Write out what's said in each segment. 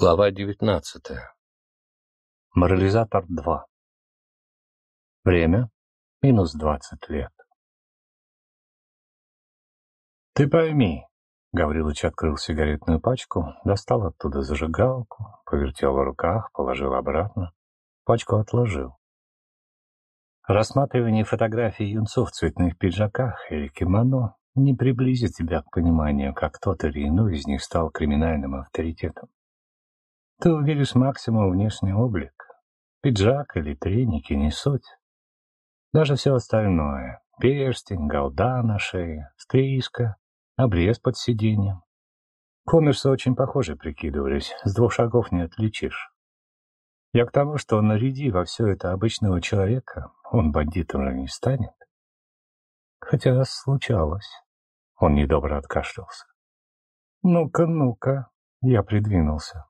Глава девятнадцатая. Морализатор 2. Время — минус двадцать лет. «Ты пойми», — Гаврилыч открыл сигаретную пачку, достал оттуда зажигалку, повертел в руках, положил обратно, пачку отложил. Рассматривание фотографий юнцов в цветных пиджаках или кимоно не приблизит тебя к пониманию, как тот или иной из них стал криминальным авторитетом. Ты увидишь максимум внешний облик. Пиджак или треники не суть. Даже все остальное — перстень, голда на шее, стрижка, обрез под сиденьем. Коммерсы очень похожи прикидывались, с двух шагов не отличишь. Я к тому, что наряди во все это обычного человека, он бандитом уже не станет. Хотя случалось. Он недобро откашлялся. «Ну-ка, ну-ка!» Я придвинулся.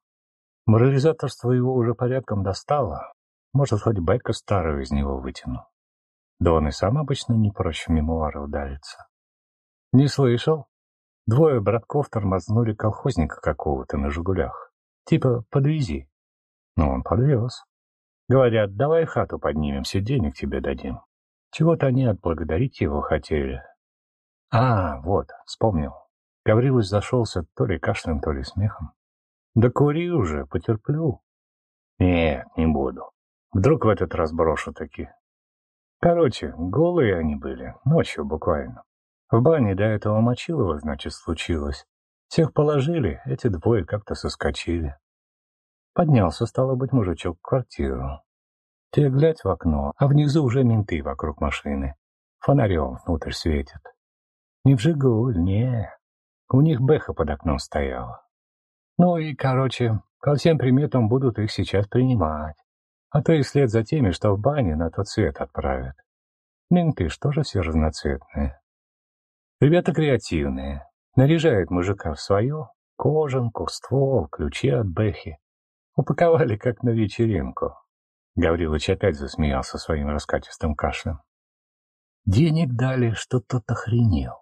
Морализаторство его уже порядком достало. Может, хоть байка старую из него вытяну. Да он и сам обычно не прочь в мемуары удариться. Не слышал? Двое братков тормознули колхозника какого-то на «Жигулях». Типа «подвези». Ну, он подвез. Говорят, давай хату поднимем, все денег тебе дадим. Чего-то они отблагодарить его хотели. А, вот, вспомнил. Гаврилович зашелся то ли кашлем, то ли смехом. Да кури уже, потерплю. Нет, не буду. Вдруг в этот раз брошу таки. Короче, голые они были, ночью буквально. В бане до этого Мочилова, значит, случилось. Всех положили, эти двое как-то соскочили. Поднялся, стало быть, мужичок в квартиру. Те глядь в окно, а внизу уже менты вокруг машины. Фонарем внутрь светят. Не в «Жигуль», не. У них бэха под окном стояла. Ну и, короче, ко всем приметам будут их сейчас принимать. А то и след за теми, что в бане на тот свет отправят. Менты что же все разноцветные. Ребята креативные. Наряжают мужика в свое, кожанку, ствол, ключи от бэхи. Упаковали, как на вечеринку. Гаврилович опять засмеялся своим раскатистым кашлем. Денег дали, что тот охренел.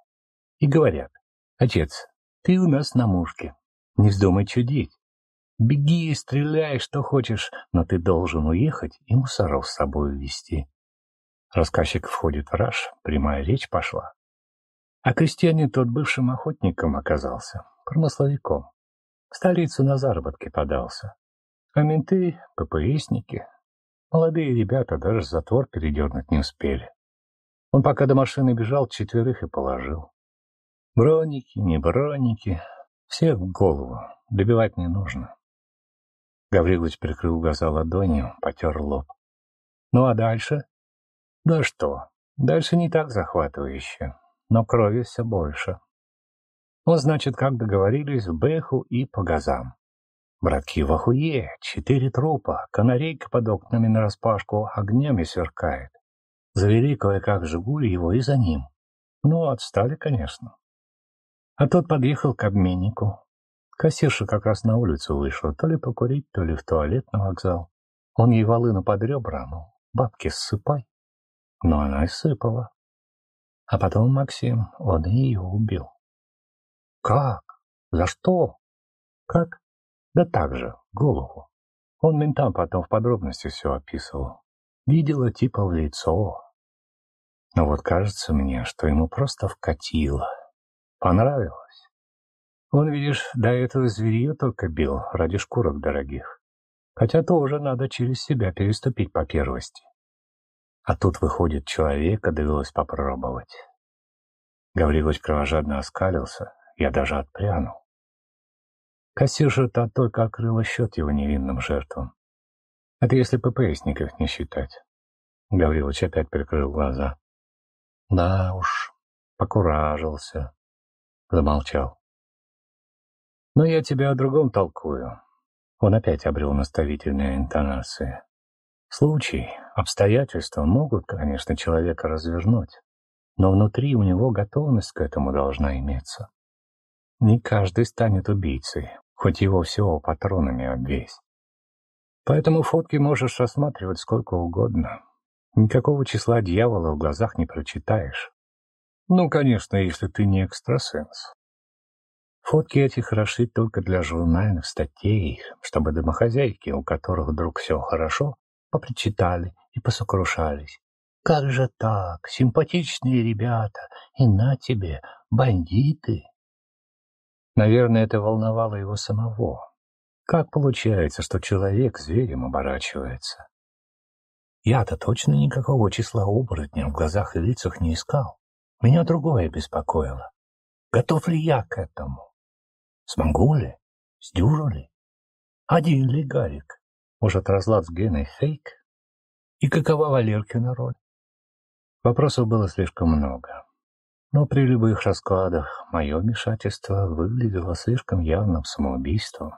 И говорят, отец, ты у нас на мушке, не вздумай чудить. Беги и стреляй, что хочешь, но ты должен уехать и мусоров с собой увезти. Рассказчик входит в раж, прямая речь пошла. А крестьянин тот бывшим охотником оказался, промысловиком. В столицу на заработки подался. А менты, ППСники, молодые ребята даже затвор передернуть не успели. Он пока до машины бежал, четверых и положил. Броники, не броники, всех в голову. Добивать не нужно. Гаврилович прикрыл глаза ладонью, потер лоб. Ну а дальше? Да что, дальше не так захватывающе, но крови все больше. Ну, значит, как договорились, в Бэху и по газам. Братки в охуе, четыре трупа, канарейка под окнами нараспашку огнями сверкает. Завели кое-как «Жигуль» его и за ним. Ну, отстали, конечно. А тот подъехал к обменнику. Кассирша как раз на улицу вышла, то ли покурить, то ли в туалет на вокзал. Он ей волыну под ребра, ну, бабки ссыпай. Но она и сыпала. А потом Максим, он ее убил. Как? За что? Как? Да так же, голову. Он ментам потом в подробности все описывал. Видела типа в лицо. Но вот кажется мне, что ему просто вкатило. Понравилось. Он, видишь, до этого зверье только бил ради шкурок дорогих. Хотя тоже надо через себя переступить по первости. А тут, выходит, человека довелось попробовать. Гаврилович кровожадно оскалился, я даже отпрянул. Кассирша-то только открыла счет его невинным жертвам. Это если ППСников не считать. Гаврилович опять прикрыл глаза. Да уж, покуражился. Замолчал. «Но я тебя о другом толкую». Он опять обрел наставительные интонации. Случай, обстоятельства могут, конечно, человека развернуть, но внутри у него готовность к этому должна иметься. Не каждый станет убийцей, хоть его всего патронами обвесь. Поэтому фотки можешь рассматривать сколько угодно. Никакого числа дьявола в глазах не прочитаешь. Ну, конечно, если ты не экстрасенс. Фотки эти хороши только для журнальных статей, чтобы домохозяйки, у которых вдруг все хорошо, попричитали и посокрушались. Как же так? Симпатичные ребята, и на тебе, бандиты. Наверное, это волновало его самого. Как получается, что человек зверем оборачивается? Я-то точно никакого числа оборотня в глазах и лицах не искал. Меня другое беспокоило. Готов ли я к этому? Смогу ли? Сдюжу ли? Один ли Гарик? Может, разлад с Геной фейк? И какова Валеркина роль? Вопросов было слишком много. Но при любых раскладах мое вмешательство выглядело слишком явным самоубийством.